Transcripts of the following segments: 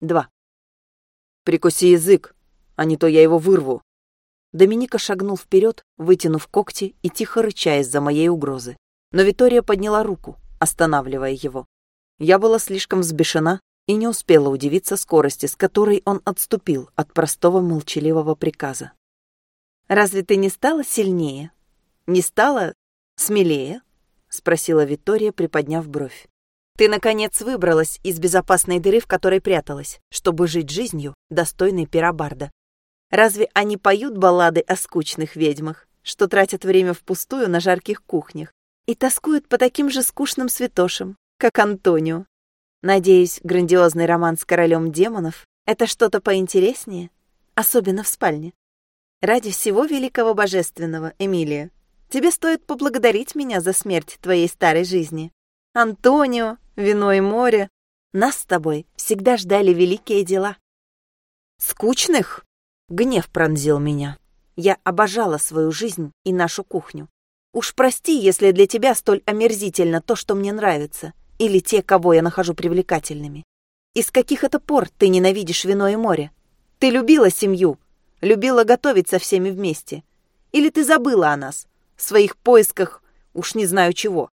2. «Прикуси язык, а не то я его вырву». Доминика шагнул вперед, вытянув когти и тихо рыча из-за моей угрозы. Но Витория подняла руку, останавливая его. Я была слишком взбешена и не успела удивиться скорости, с которой он отступил от простого молчаливого приказа. «Разве ты не стала сильнее? Не стала смелее?» — спросила Виктория, приподняв бровь. «Ты, наконец, выбралась из безопасной дыры, в которой пряталась, чтобы жить жизнью, достойной Пирабарда. Разве они поют баллады о скучных ведьмах, что тратят время впустую на жарких кухнях и тоскуют по таким же скучным святошам, как Антонио? Надеюсь, грандиозный роман с королем демонов — это что-то поинтереснее, особенно в спальне. Ради всего великого божественного, Эмилия, тебе стоит поблагодарить меня за смерть твоей старой жизни. Антонио, вино и море. Нас с тобой всегда ждали великие дела. Скучных? Гнев пронзил меня. Я обожала свою жизнь и нашу кухню. Уж прости, если для тебя столь омерзительно то, что мне нравится, или те, кого я нахожу привлекательными. Из каких это пор ты ненавидишь вино и море? Ты любила семью, любила готовить со всеми вместе. Или ты забыла о нас, в своих поисках уж не знаю чего.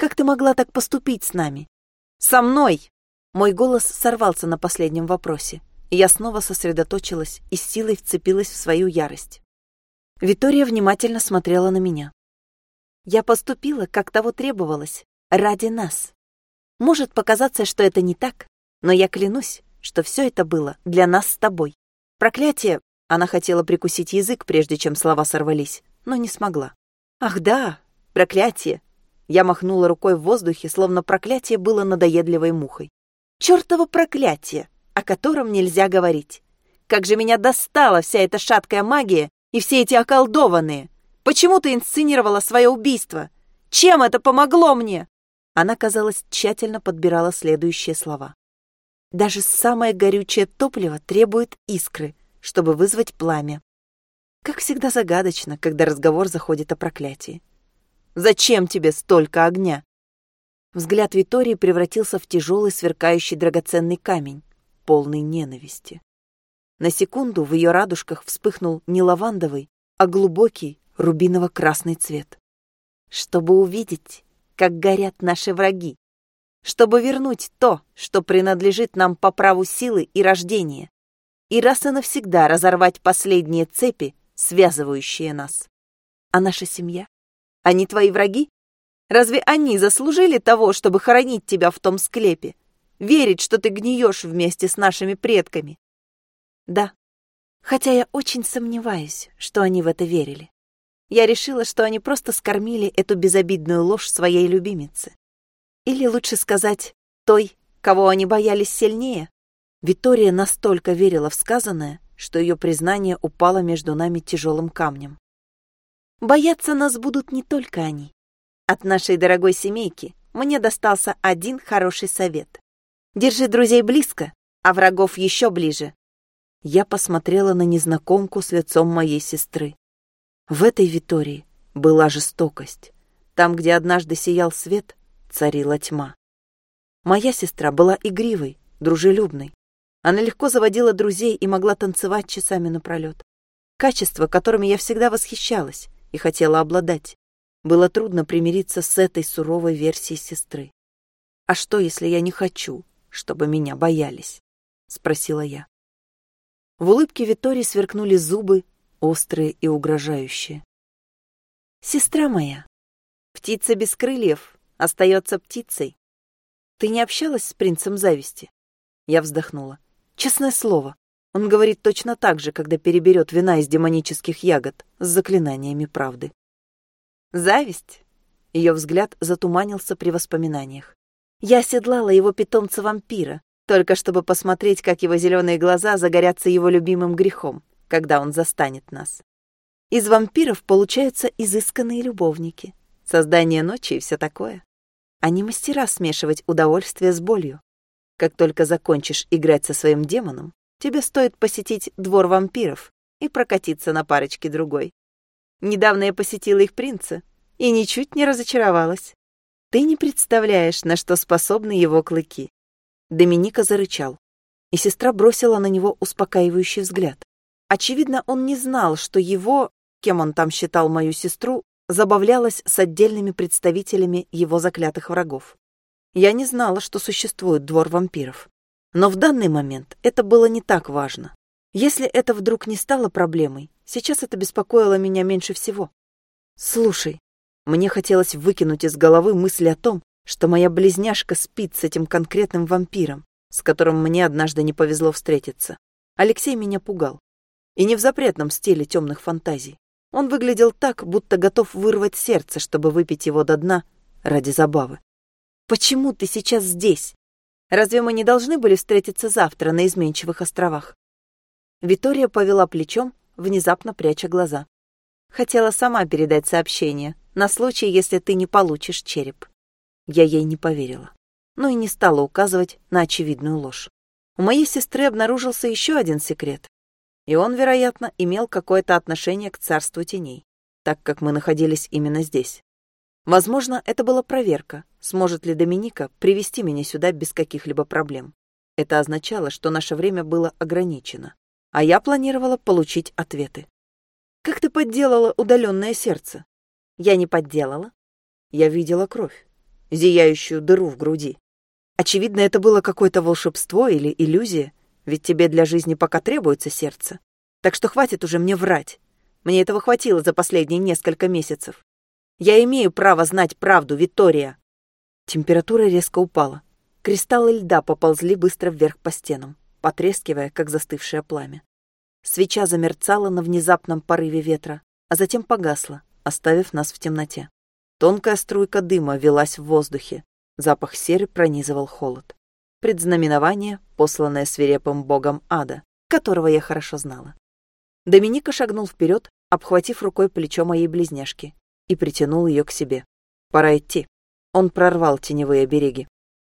Как ты могла так поступить с нами? Со мной!» Мой голос сорвался на последнем вопросе, и я снова сосредоточилась и с силой вцепилась в свою ярость. Витория внимательно смотрела на меня. «Я поступила, как того требовалось, ради нас. Может показаться, что это не так, но я клянусь, что все это было для нас с тобой. Проклятие она хотела прикусить язык, прежде чем слова сорвались, но не смогла. «Ах да, проклятие!» Я махнула рукой в воздухе, словно проклятие было надоедливой мухой. «Чёртово проклятие, о котором нельзя говорить! Как же меня достала вся эта шаткая магия и все эти околдованные! Почему ты инсценировала свое убийство? Чем это помогло мне?» Она, казалось, тщательно подбирала следующие слова. «Даже самое горючее топливо требует искры, чтобы вызвать пламя. Как всегда загадочно, когда разговор заходит о проклятии. «Зачем тебе столько огня?» Взгляд Витории превратился в тяжелый сверкающий драгоценный камень, полный ненависти. На секунду в ее радужках вспыхнул не лавандовый, а глубокий рубиново-красный цвет. Чтобы увидеть, как горят наши враги. Чтобы вернуть то, что принадлежит нам по праву силы и рождения и раз и навсегда разорвать последние цепи, связывающие нас. А наша семья? Они твои враги? Разве они заслужили того, чтобы хоронить тебя в том склепе? Верить, что ты гниешь вместе с нашими предками? Да. Хотя я очень сомневаюсь, что они в это верили. Я решила, что они просто скормили эту безобидную ложь своей любимице. Или лучше сказать, той, кого они боялись сильнее. Витория настолько верила в сказанное, что ее признание упало между нами тяжелым камнем. Бояться нас будут не только они. От нашей дорогой семейки мне достался один хороший совет. Держи друзей близко, а врагов еще ближе. Я посмотрела на незнакомку с лицом моей сестры. В этой Витории была жестокость. Там, где однажды сиял свет, царила тьма. Моя сестра была игривой, дружелюбной. Она легко заводила друзей и могла танцевать часами напролет. Качество, которыми я всегда восхищалась и хотела обладать. Было трудно примириться с этой суровой версией сестры. «А что, если я не хочу, чтобы меня боялись?» — спросила я. В улыбке Витории сверкнули зубы, острые и угрожающие. «Сестра моя, птица без крыльев остается птицей. Ты не общалась с принцем зависти?» Я вздохнула. Честное слово, он говорит точно так же, когда переберет вина из демонических ягод с заклинаниями правды. Зависть? Ее взгляд затуманился при воспоминаниях. Я оседлала его питомца-вампира, только чтобы посмотреть, как его зеленые глаза загорятся его любимым грехом, когда он застанет нас. Из вампиров получаются изысканные любовники, создание ночи и все такое. Они мастера смешивать удовольствие с болью. Как только закончишь играть со своим демоном, тебе стоит посетить двор вампиров и прокатиться на парочке другой. Недавно я посетила их принца и ничуть не разочаровалась. Ты не представляешь, на что способны его клыки. Доминика зарычал. и сестра бросила на него успокаивающий взгляд. Очевидно, он не знал, что его, кем он там считал мою сестру, забавлялась с отдельными представителями его заклятых врагов. Я не знала, что существует двор вампиров. Но в данный момент это было не так важно. Если это вдруг не стало проблемой, сейчас это беспокоило меня меньше всего. Слушай, мне хотелось выкинуть из головы мысль о том, что моя близняшка спит с этим конкретным вампиром, с которым мне однажды не повезло встретиться. Алексей меня пугал. И не в запретном стиле темных фантазий. Он выглядел так, будто готов вырвать сердце, чтобы выпить его до дна ради забавы. «Почему ты сейчас здесь? Разве мы не должны были встретиться завтра на изменчивых островах?» Витория повела плечом, внезапно пряча глаза. Хотела сама передать сообщение, на случай, если ты не получишь череп. Я ей не поверила, но и не стала указывать на очевидную ложь. У моей сестры обнаружился еще один секрет, и он, вероятно, имел какое-то отношение к царству теней, так как мы находились именно здесь. Возможно, это была проверка, сможет ли Доминика привести меня сюда без каких-либо проблем. Это означало, что наше время было ограничено а я планировала получить ответы. «Как ты подделала удаленное сердце?» «Я не подделала. Я видела кровь, зияющую дыру в груди. Очевидно, это было какое-то волшебство или иллюзия, ведь тебе для жизни пока требуется сердце. Так что хватит уже мне врать. Мне этого хватило за последние несколько месяцев. Я имею право знать правду, Виктория. Температура резко упала. Кристаллы льда поползли быстро вверх по стенам потрескивая, как застывшее пламя. Свеча замерцала на внезапном порыве ветра, а затем погасла, оставив нас в темноте. Тонкая струйка дыма велась в воздухе, запах серы пронизывал холод. Предзнаменование, посланное свирепым богом ада, которого я хорошо знала. Доминика шагнул вперед, обхватив рукой плечо моей близняшки, и притянул ее к себе. Пора идти. Он прорвал теневые береги.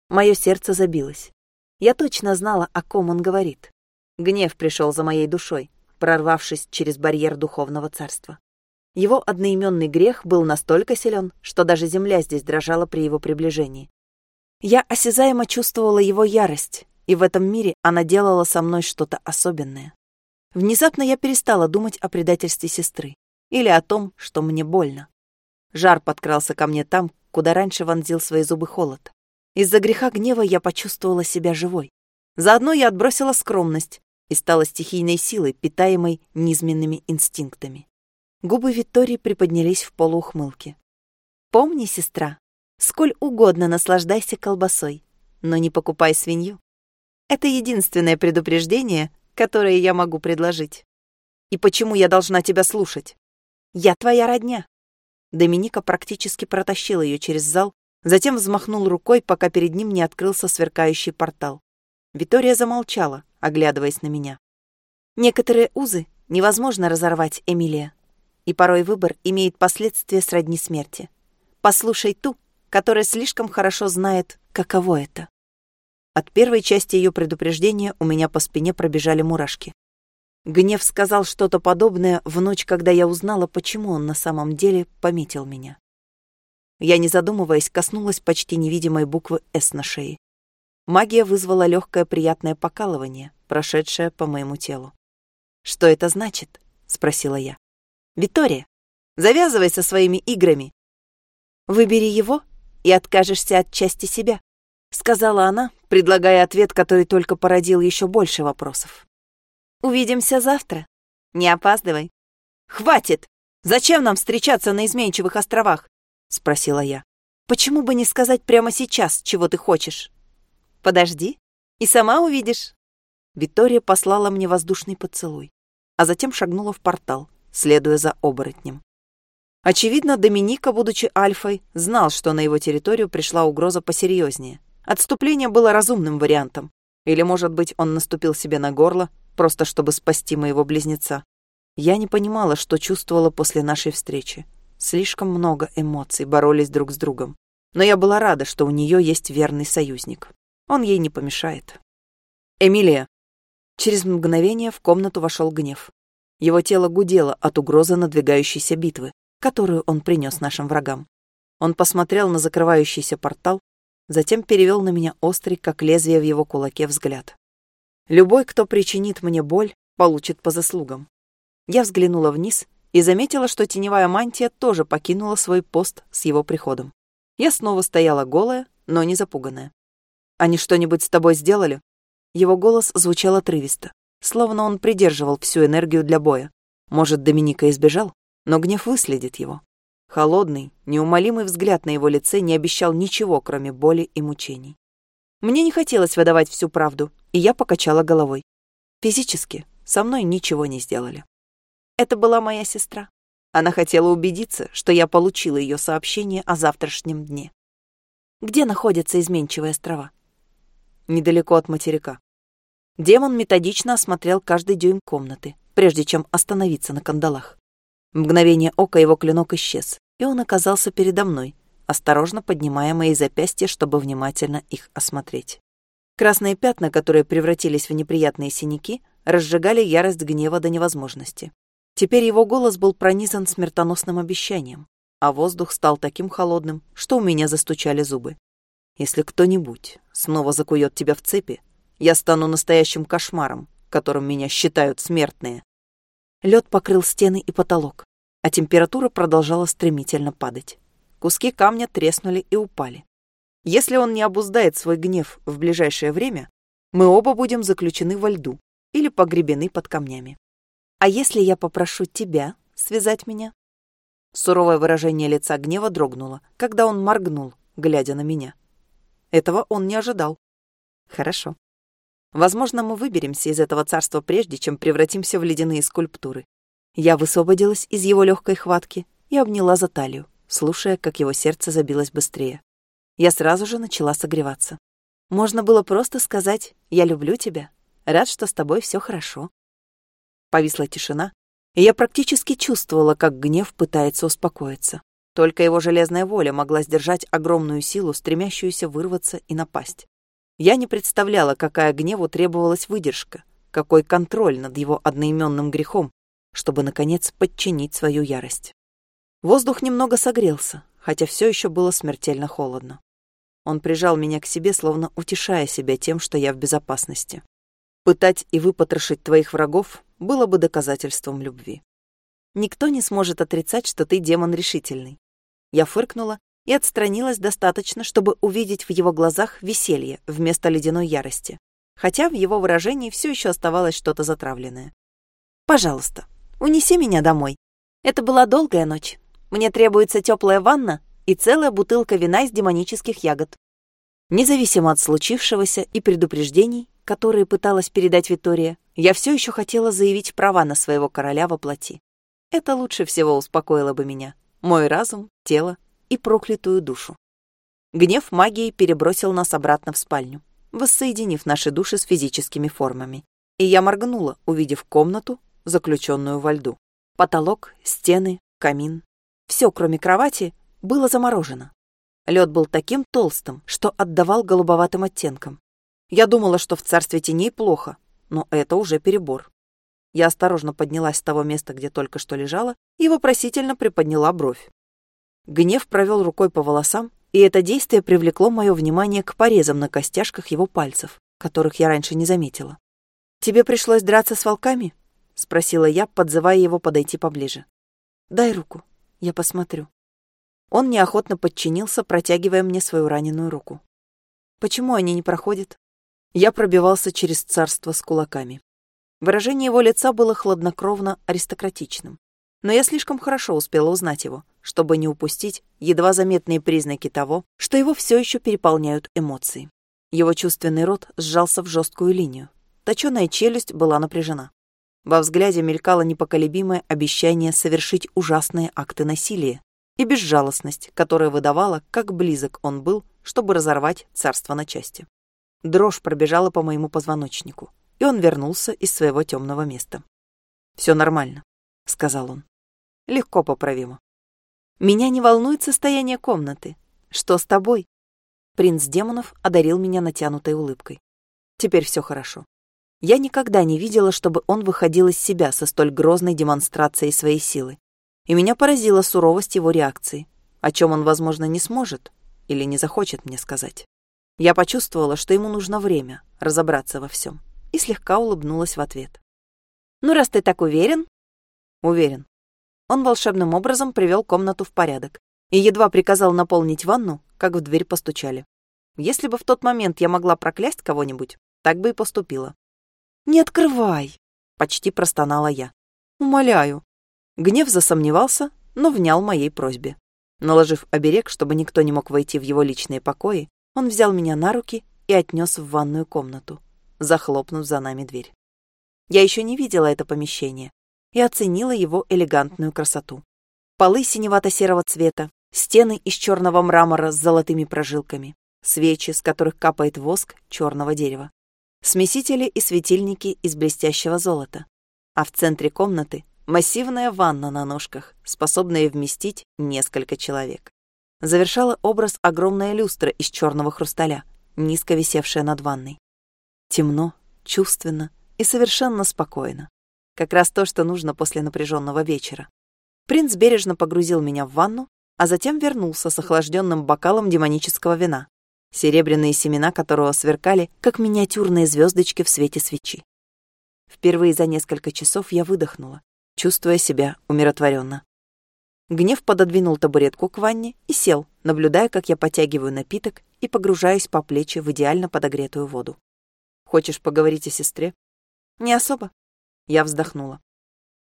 Мое сердце забилось. Я точно знала, о ком он говорит. Гнев пришел за моей душой, прорвавшись через барьер духовного царства. Его одноименный грех был настолько силен, что даже земля здесь дрожала при его приближении. Я осязаемо чувствовала его ярость, и в этом мире она делала со мной что-то особенное. Внезапно я перестала думать о предательстве сестры или о том, что мне больно. Жар подкрался ко мне там, куда раньше вонзил свои зубы холод. Из-за греха гнева я почувствовала себя живой. Заодно я отбросила скромность и стала стихийной силой, питаемой низменными инстинктами. Губы Виктории приподнялись в полуухмылке. «Помни, сестра, сколь угодно наслаждайся колбасой, но не покупай свинью. Это единственное предупреждение, которое я могу предложить. И почему я должна тебя слушать? Я твоя родня». Доминика практически протащила ее через зал, Затем взмахнул рукой, пока перед ним не открылся сверкающий портал. Витория замолчала, оглядываясь на меня. Некоторые узы невозможно разорвать, Эмилия. И порой выбор имеет последствия сродни смерти. Послушай ту, которая слишком хорошо знает, каково это. От первой части ее предупреждения у меня по спине пробежали мурашки. Гнев сказал что-то подобное в ночь, когда я узнала, почему он на самом деле пометил меня. Я, не задумываясь, коснулась почти невидимой буквы «С» на шее. Магия вызвала легкое приятное покалывание, прошедшее по моему телу. «Что это значит?» — спросила я. «Витория, завязывай со своими играми. Выбери его и откажешься от части себя», — сказала она, предлагая ответ, который только породил еще больше вопросов. «Увидимся завтра. Не опаздывай». «Хватит! Зачем нам встречаться на изменчивых островах? — спросила я. «Почему бы не сказать прямо сейчас, чего ты хочешь?» «Подожди, и сама увидишь». Виктория послала мне воздушный поцелуй, а затем шагнула в портал, следуя за оборотнем. Очевидно, Доминика, будучи альфой, знал, что на его территорию пришла угроза посерьезнее. Отступление было разумным вариантом. Или, может быть, он наступил себе на горло, просто чтобы спасти моего близнеца. Я не понимала, что чувствовала после нашей встречи. Слишком много эмоций боролись друг с другом. Но я была рада, что у нее есть верный союзник. Он ей не помешает. «Эмилия!» Через мгновение в комнату вошел гнев. Его тело гудело от угрозы надвигающейся битвы, которую он принес нашим врагам. Он посмотрел на закрывающийся портал, затем перевел на меня острый, как лезвие в его кулаке, взгляд. Любой, кто причинит мне боль, получит по заслугам. Я взглянула вниз и заметила, что теневая мантия тоже покинула свой пост с его приходом. Я снова стояла голая, но не запуганная. «Они что-нибудь с тобой сделали?» Его голос звучал отрывисто, словно он придерживал всю энергию для боя. Может, Доминика избежал, но гнев выследит его. Холодный, неумолимый взгляд на его лице не обещал ничего, кроме боли и мучений. Мне не хотелось выдавать всю правду, и я покачала головой. Физически со мной ничего не сделали. Это была моя сестра. Она хотела убедиться, что я получила ее сообщение о завтрашнем дне. Где находятся изменчивые острова? Недалеко от материка. Демон методично осмотрел каждый дюйм комнаты, прежде чем остановиться на кандалах. Мгновение ока его клинок исчез, и он оказался передо мной, осторожно поднимая мои запястья, чтобы внимательно их осмотреть. Красные пятна, которые превратились в неприятные синяки, разжигали ярость гнева до невозможности. Теперь его голос был пронизан смертоносным обещанием, а воздух стал таким холодным, что у меня застучали зубы. Если кто-нибудь снова закует тебя в цепи, я стану настоящим кошмаром, которым меня считают смертные. Лед покрыл стены и потолок, а температура продолжала стремительно падать. Куски камня треснули и упали. Если он не обуздает свой гнев в ближайшее время, мы оба будем заключены во льду или погребены под камнями. А если я попрошу тебя связать меня? Суровое выражение лица гнева дрогнуло, когда он моргнул, глядя на меня. Этого он не ожидал. Хорошо. Возможно, мы выберемся из этого царства прежде, чем превратимся в ледяные скульптуры. Я высвободилась из его легкой хватки и обняла за талию, слушая, как его сердце забилось быстрее. Я сразу же начала согреваться. Можно было просто сказать «Я люблю тебя, рад, что с тобой все хорошо». Повисла тишина, и я практически чувствовала, как гнев пытается успокоиться. Только его железная воля могла сдержать огромную силу, стремящуюся вырваться и напасть. Я не представляла, какая гневу требовалась выдержка, какой контроль над его одноименным грехом, чтобы, наконец, подчинить свою ярость. Воздух немного согрелся, хотя все еще было смертельно холодно. Он прижал меня к себе, словно утешая себя тем, что я в безопасности. Пытать и выпотрошить твоих врагов было бы доказательством любви. Никто не сможет отрицать, что ты демон решительный. Я фыркнула и отстранилась достаточно, чтобы увидеть в его глазах веселье вместо ледяной ярости, хотя в его выражении все еще оставалось что-то затравленное. «Пожалуйста, унеси меня домой. Это была долгая ночь. Мне требуется теплая ванна и целая бутылка вина из демонических ягод». Независимо от случившегося и предупреждений, которые пыталась передать Витория, я все еще хотела заявить права на своего короля во плоти. Это лучше всего успокоило бы меня. Мой разум, тело и проклятую душу. Гнев магии перебросил нас обратно в спальню, воссоединив наши души с физическими формами. И я моргнула, увидев комнату, заключенную во льду. Потолок, стены, камин. Все, кроме кровати, было заморожено. Лед был таким толстым, что отдавал голубоватым оттенкам. Я думала, что в царстве теней плохо, но это уже перебор. Я осторожно поднялась с того места, где только что лежала, и вопросительно приподняла бровь. Гнев провел рукой по волосам, и это действие привлекло мое внимание к порезам на костяшках его пальцев, которых я раньше не заметила. «Тебе пришлось драться с волками?» — спросила я, подзывая его подойти поближе. «Дай руку, я посмотрю». Он неохотно подчинился, протягивая мне свою раненую руку. «Почему они не проходят?» Я пробивался через царство с кулаками. Выражение его лица было хладнокровно аристократичным но я слишком хорошо успела узнать его, чтобы не упустить едва заметные признаки того, что его все еще переполняют эмоции. Его чувственный рот сжался в жесткую линию. Точеная челюсть была напряжена. Во взгляде мелькало непоколебимое обещание совершить ужасные акты насилия и безжалостность, которая выдавала, как близок он был, чтобы разорвать царство на части. Дрожь пробежала по моему позвоночнику, и он вернулся из своего темного места. «Все нормально», — сказал он легко поправимо. Меня не волнует состояние комнаты. Что с тобой? Принц демонов одарил меня натянутой улыбкой. Теперь все хорошо. Я никогда не видела, чтобы он выходил из себя со столь грозной демонстрацией своей силы. И меня поразила суровость его реакции, о чем он, возможно, не сможет или не захочет мне сказать. Я почувствовала, что ему нужно время разобраться во всем. и слегка улыбнулась в ответ. «Ну, раз ты так уверен...» «Уверен». Он волшебным образом привел комнату в порядок и едва приказал наполнить ванну, как в дверь постучали. Если бы в тот момент я могла проклясть кого-нибудь, так бы и поступила. «Не открывай!» — почти простонала я. «Умоляю». Гнев засомневался, но внял моей просьбе. Наложив оберег, чтобы никто не мог войти в его личные покои, он взял меня на руки и отнес в ванную комнату, захлопнув за нами дверь. Я еще не видела это помещение и оценила его элегантную красоту. Полы синевато-серого цвета, стены из черного мрамора с золотыми прожилками, свечи, с которых капает воск черного дерева, смесители и светильники из блестящего золота, а в центре комнаты массивная ванна на ножках, способная вместить несколько человек. Завершала образ огромная люстра из черного хрусталя, низко висевшая над ванной. Темно, чувственно и совершенно спокойно. Как раз то, что нужно после напряженного вечера. Принц бережно погрузил меня в ванну, а затем вернулся с охлажденным бокалом демонического вина, серебряные семена которого сверкали, как миниатюрные звездочки в свете свечи. Впервые за несколько часов я выдохнула, чувствуя себя умиротворенно. Гнев пододвинул табуретку к ванне и сел, наблюдая, как я потягиваю напиток и погружаюсь по плечи в идеально подогретую воду. «Хочешь поговорить о сестре?» «Не особо». Я вздохнула.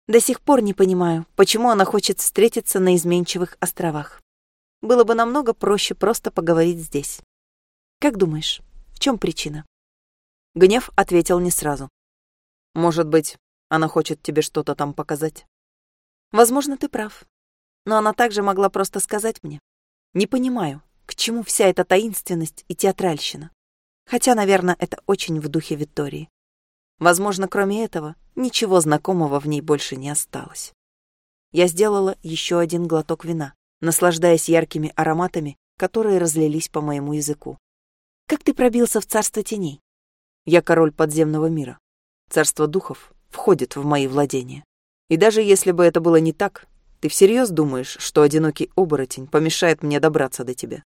До сих пор не понимаю, почему она хочет встретиться на изменчивых островах. Было бы намного проще просто поговорить здесь. Как думаешь, в чем причина? Гнев ответил не сразу. Может быть, она хочет тебе что-то там показать? Возможно, ты прав. Но она также могла просто сказать мне. Не понимаю, к чему вся эта таинственность и театральщина. Хотя, наверное, это очень в духе Виктории. Возможно, кроме этого, ничего знакомого в ней больше не осталось. Я сделала еще один глоток вина, наслаждаясь яркими ароматами, которые разлились по моему языку. «Как ты пробился в царство теней?» «Я король подземного мира. Царство духов входит в мои владения. И даже если бы это было не так, ты всерьез думаешь, что одинокий оборотень помешает мне добраться до тебя?»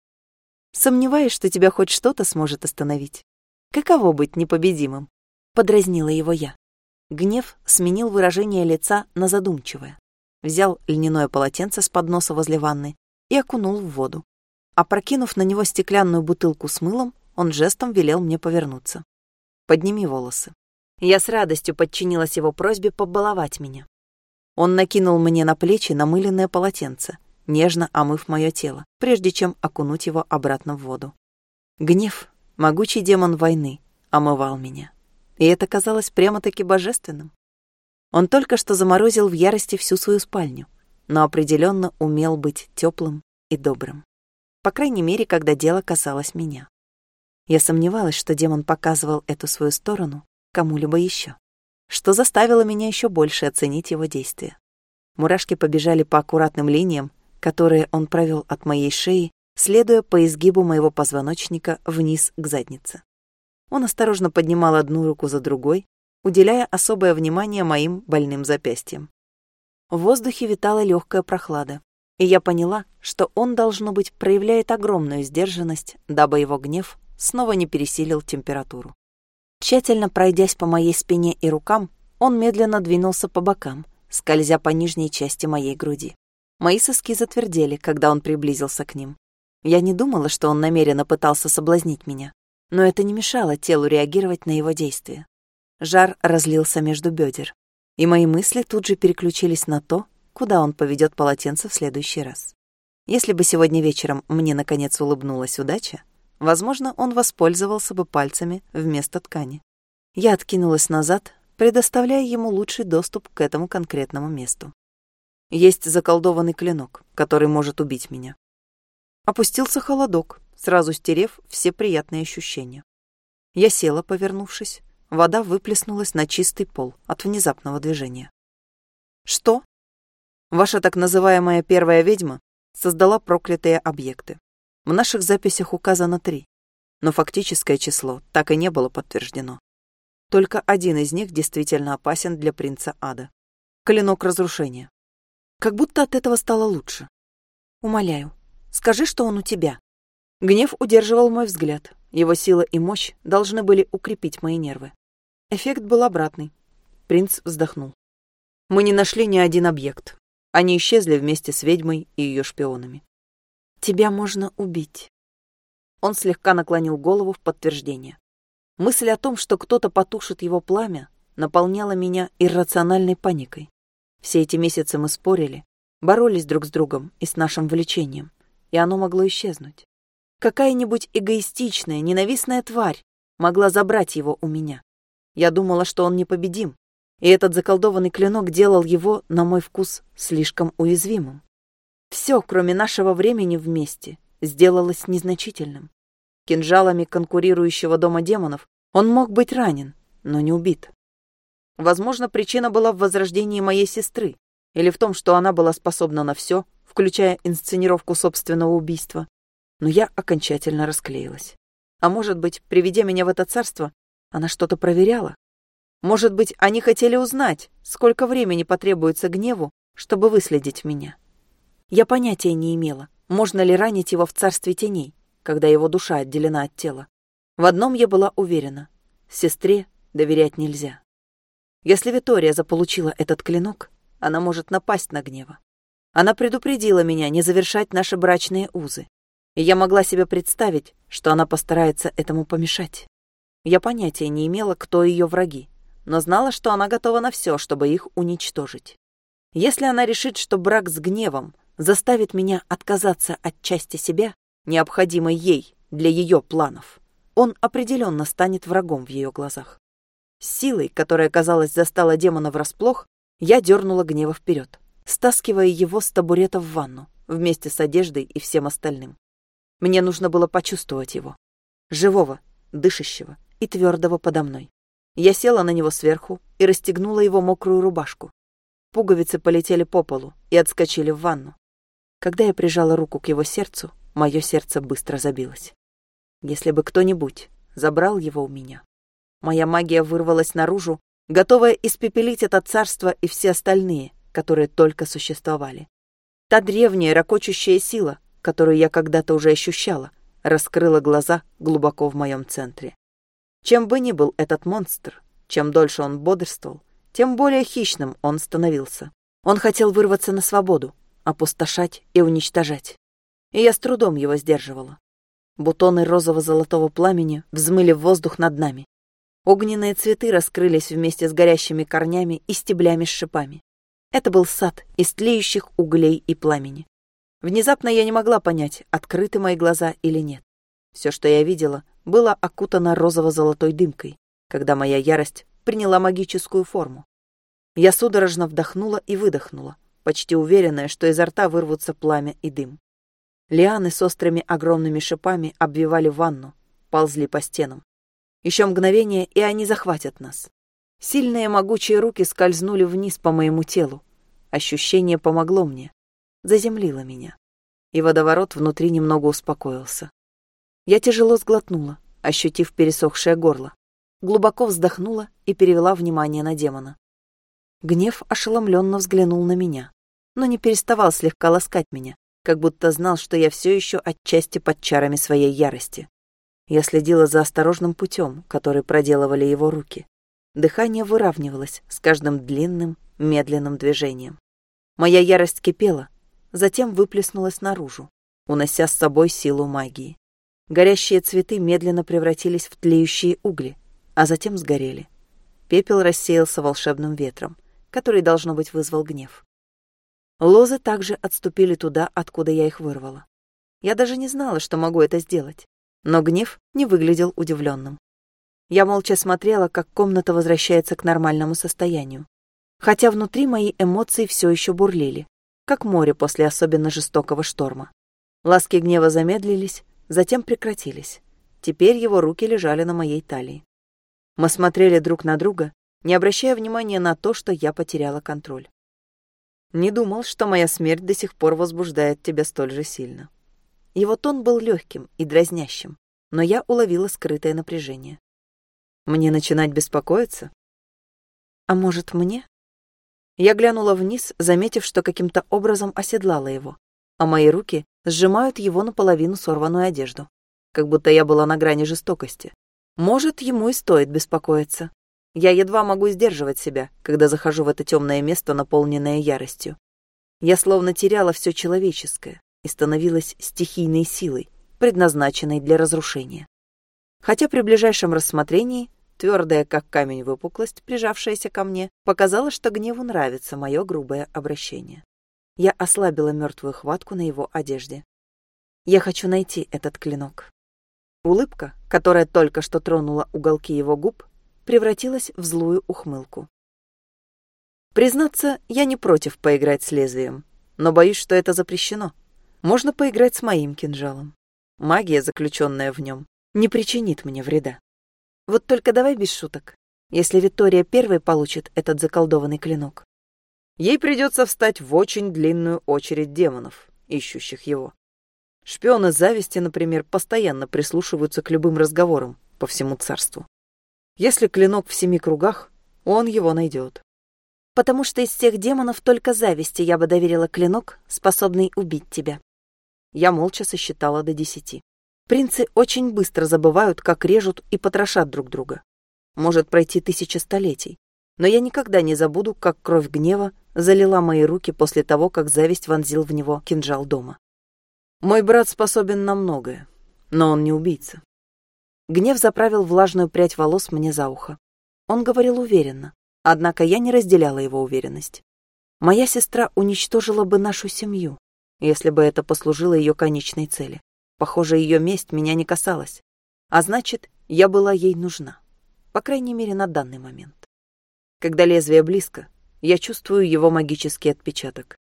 «Сомневаюсь, что тебя хоть что-то сможет остановить. Каково быть непобедимым?» подразнила его я. Гнев сменил выражение лица на задумчивое. Взял льняное полотенце с подноса возле ванны и окунул в воду. Опрокинув на него стеклянную бутылку с мылом, он жестом велел мне повернуться. «Подними волосы». Я с радостью подчинилась его просьбе побаловать меня. Он накинул мне на плечи намыленное полотенце, нежно омыв мое тело, прежде чем окунуть его обратно в воду. Гнев, могучий демон войны, омывал меня и это казалось прямо-таки божественным. Он только что заморозил в ярости всю свою спальню, но определенно умел быть теплым и добрым. По крайней мере, когда дело касалось меня. Я сомневалась, что демон показывал эту свою сторону кому-либо еще, что заставило меня еще больше оценить его действия. Мурашки побежали по аккуратным линиям, которые он провел от моей шеи, следуя по изгибу моего позвоночника вниз к заднице. Он осторожно поднимал одну руку за другой, уделяя особое внимание моим больным запястьям. В воздухе витала легкая прохлада, и я поняла, что он, должно быть, проявляет огромную сдержанность, дабы его гнев снова не пересилил температуру. Тщательно пройдясь по моей спине и рукам, он медленно двинулся по бокам, скользя по нижней части моей груди. Мои соски затвердели, когда он приблизился к ним. Я не думала, что он намеренно пытался соблазнить меня но это не мешало телу реагировать на его действия. Жар разлился между бедер, и мои мысли тут же переключились на то, куда он поведет полотенце в следующий раз. Если бы сегодня вечером мне наконец улыбнулась удача, возможно, он воспользовался бы пальцами вместо ткани. Я откинулась назад, предоставляя ему лучший доступ к этому конкретному месту. Есть заколдованный клинок, который может убить меня. Опустился холодок, сразу стерев все приятные ощущения. Я села, повернувшись. Вода выплеснулась на чистый пол от внезапного движения. «Что?» «Ваша так называемая первая ведьма создала проклятые объекты. В наших записях указано три, но фактическое число так и не было подтверждено. Только один из них действительно опасен для принца ада. Клинок разрушения. Как будто от этого стало лучше. Умоляю, скажи, что он у тебя. Гнев удерживал мой взгляд. Его сила и мощь должны были укрепить мои нервы. Эффект был обратный. Принц вздохнул. Мы не нашли ни один объект. Они исчезли вместе с ведьмой и ее шпионами. Тебя можно убить. Он слегка наклонил голову в подтверждение. Мысль о том, что кто-то потушит его пламя, наполняла меня иррациональной паникой. Все эти месяцы мы спорили, боролись друг с другом и с нашим влечением, и оно могло исчезнуть. Какая-нибудь эгоистичная, ненавистная тварь могла забрать его у меня. Я думала, что он непобедим, и этот заколдованный клинок делал его, на мой вкус, слишком уязвимым. Все, кроме нашего времени вместе, сделалось незначительным. Кинжалами конкурирующего дома демонов он мог быть ранен, но не убит. Возможно, причина была в возрождении моей сестры или в том, что она была способна на все, включая инсценировку собственного убийства. Но я окончательно расклеилась. А может быть, приведя меня в это царство, она что-то проверяла? Может быть, они хотели узнать, сколько времени потребуется гневу, чтобы выследить меня? Я понятия не имела, можно ли ранить его в царстве теней, когда его душа отделена от тела. В одном я была уверена — сестре доверять нельзя. Если Витория заполучила этот клинок, она может напасть на гнева. Она предупредила меня не завершать наши брачные узы, и я могла себе представить, что она постарается этому помешать. Я понятия не имела, кто ее враги, но знала, что она готова на все, чтобы их уничтожить. Если она решит, что брак с гневом заставит меня отказаться от части себя, необходимой ей для ее планов, он определенно станет врагом в ее глазах. С силой, которая, казалось, застала демона врасплох, я дернула гнева вперед, стаскивая его с табурета в ванну, вместе с одеждой и всем остальным. Мне нужно было почувствовать его. Живого, дышащего и твердого подо мной. Я села на него сверху и расстегнула его мокрую рубашку. Пуговицы полетели по полу и отскочили в ванну. Когда я прижала руку к его сердцу, мое сердце быстро забилось. Если бы кто-нибудь забрал его у меня. Моя магия вырвалась наружу, готовая испепелить это царство и все остальные, которые только существовали. Та древняя ракочущая сила, которую я когда-то уже ощущала, раскрыла глаза глубоко в моем центре. Чем бы ни был этот монстр, чем дольше он бодрствовал, тем более хищным он становился. Он хотел вырваться на свободу, опустошать и уничтожать. И я с трудом его сдерживала. Бутоны розово-золотого пламени взмыли в воздух над нами. Огненные цветы раскрылись вместе с горящими корнями и стеблями с шипами. Это был сад из тлеющих углей и пламени. Внезапно я не могла понять, открыты мои глаза или нет. Все, что я видела, было окутано розово-золотой дымкой, когда моя ярость приняла магическую форму. Я судорожно вдохнула и выдохнула, почти уверенная, что изо рта вырвутся пламя и дым. Лианы с острыми огромными шипами обвивали ванну, ползли по стенам. Еще мгновение, и они захватят нас. Сильные могучие руки скользнули вниз по моему телу. Ощущение помогло мне, заземлило меня. И водоворот внутри немного успокоился. Я тяжело сглотнула, ощутив пересохшее горло. Глубоко вздохнула и перевела внимание на демона. Гнев ошеломленно взглянул на меня, но не переставал слегка ласкать меня, как будто знал, что я все еще отчасти под чарами своей ярости. Я следила за осторожным путем, который проделывали его руки. Дыхание выравнивалось с каждым длинным, медленным движением. Моя ярость кипела, затем выплеснулась наружу, унося с собой силу магии. Горящие цветы медленно превратились в тлеющие угли, а затем сгорели. Пепел рассеялся волшебным ветром — который, должно быть, вызвал гнев. Лозы также отступили туда, откуда я их вырвала. Я даже не знала, что могу это сделать, но гнев не выглядел удивленным. Я молча смотрела, как комната возвращается к нормальному состоянию, хотя внутри мои эмоции все еще бурлили, как море после особенно жестокого шторма. Ласки гнева замедлились, затем прекратились. Теперь его руки лежали на моей талии. Мы смотрели друг на друга, не обращая внимания на то, что я потеряла контроль. Не думал, что моя смерть до сих пор возбуждает тебя столь же сильно. Его тон был легким и дразнящим, но я уловила скрытое напряжение. Мне начинать беспокоиться? А может, мне? Я глянула вниз, заметив, что каким-то образом оседлала его, а мои руки сжимают его наполовину сорванную одежду, как будто я была на грани жестокости. Может, ему и стоит беспокоиться. Я едва могу сдерживать себя, когда захожу в это темное место, наполненное яростью. Я словно теряла все человеческое и становилась стихийной силой, предназначенной для разрушения. Хотя при ближайшем рассмотрении твердая, как камень выпуклость, прижавшаяся ко мне, показала, что гневу нравится мое грубое обращение. Я ослабила мертвую хватку на его одежде. Я хочу найти этот клинок. Улыбка, которая только что тронула уголки его губ, превратилась в злую ухмылку. Признаться, я не против поиграть с лезвием, но боюсь, что это запрещено. Можно поиграть с моим кинжалом. Магия, заключенная в нем, не причинит мне вреда. Вот только давай без шуток. Если Виктория первой получит этот заколдованный клинок, ей придется встать в очень длинную очередь демонов, ищущих его. Шпионы зависти, например, постоянно прислушиваются к любым разговорам по всему царству. Если клинок в семи кругах, он его найдет. Потому что из всех демонов только зависти я бы доверила клинок, способный убить тебя. Я молча сосчитала до десяти. Принцы очень быстро забывают, как режут и потрошат друг друга. Может пройти тысяча столетий, но я никогда не забуду, как кровь гнева залила мои руки после того, как зависть вонзил в него кинжал дома. Мой брат способен на многое, но он не убийца. Гнев заправил влажную прядь волос мне за ухо. Он говорил уверенно, однако я не разделяла его уверенность. Моя сестра уничтожила бы нашу семью, если бы это послужило ее конечной цели. Похоже, ее месть меня не касалась. А значит, я была ей нужна. По крайней мере, на данный момент. Когда лезвие близко, я чувствую его магический отпечаток.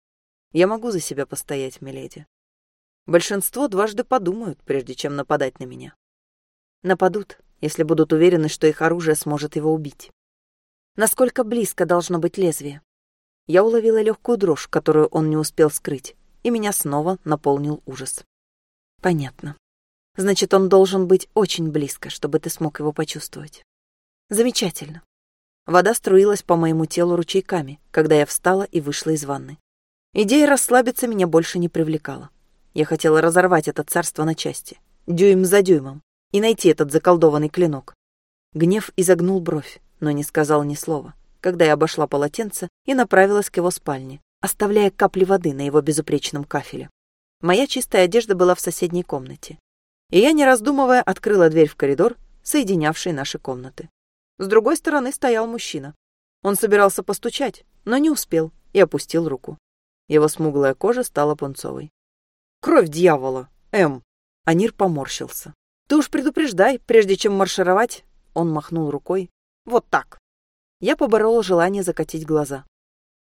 Я могу за себя постоять, миледи. Большинство дважды подумают, прежде чем нападать на меня. Нападут, если будут уверены, что их оружие сможет его убить. Насколько близко должно быть лезвие? Я уловила легкую дрожь, которую он не успел скрыть, и меня снова наполнил ужас. Понятно. Значит, он должен быть очень близко, чтобы ты смог его почувствовать. Замечательно. Вода струилась по моему телу ручейками, когда я встала и вышла из ванны. Идея расслабиться меня больше не привлекала. Я хотела разорвать это царство на части, дюйм за дюймом, и найти этот заколдованный клинок. Гнев изогнул бровь, но не сказал ни слова, когда я обошла полотенце и направилась к его спальне, оставляя капли воды на его безупречном кафеле. Моя чистая одежда была в соседней комнате, и я, не раздумывая, открыла дверь в коридор, соединявший наши комнаты. С другой стороны стоял мужчина. Он собирался постучать, но не успел и опустил руку. Его смуглая кожа стала пунцовой. «Кровь дьявола! М!» Анир поморщился. Ты уж предупреждай, прежде чем маршировать. Он махнул рукой. Вот так. Я поборола желание закатить глаза.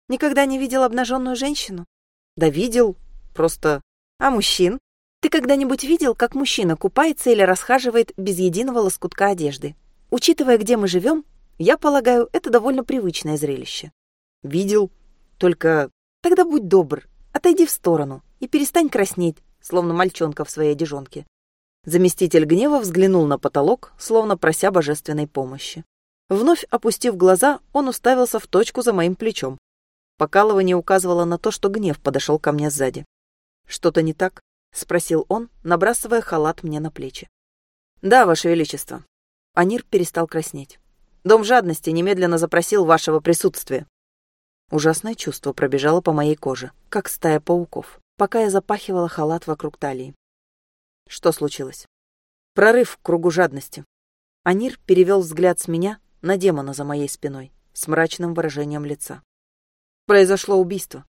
Никогда не видел обнаженную женщину? Да видел. Просто... А мужчин? Ты когда-нибудь видел, как мужчина купается или расхаживает без единого лоскутка одежды? Учитывая, где мы живем, я полагаю, это довольно привычное зрелище. Видел. Только тогда будь добр, отойди в сторону и перестань краснеть, словно мальчонка в своей одежонке. Заместитель гнева взглянул на потолок, словно прося божественной помощи. Вновь опустив глаза, он уставился в точку за моим плечом. Покалывание указывало на то, что гнев подошел ко мне сзади. «Что-то не так?» — спросил он, набрасывая халат мне на плечи. «Да, Ваше Величество». Анир перестал краснеть. «Дом жадности немедленно запросил вашего присутствия». Ужасное чувство пробежало по моей коже, как стая пауков, пока я запахивала халат вокруг талии. Что случилось? Прорыв в кругу жадности. Анир перевел взгляд с меня на демона за моей спиной с мрачным выражением лица. Произошло убийство.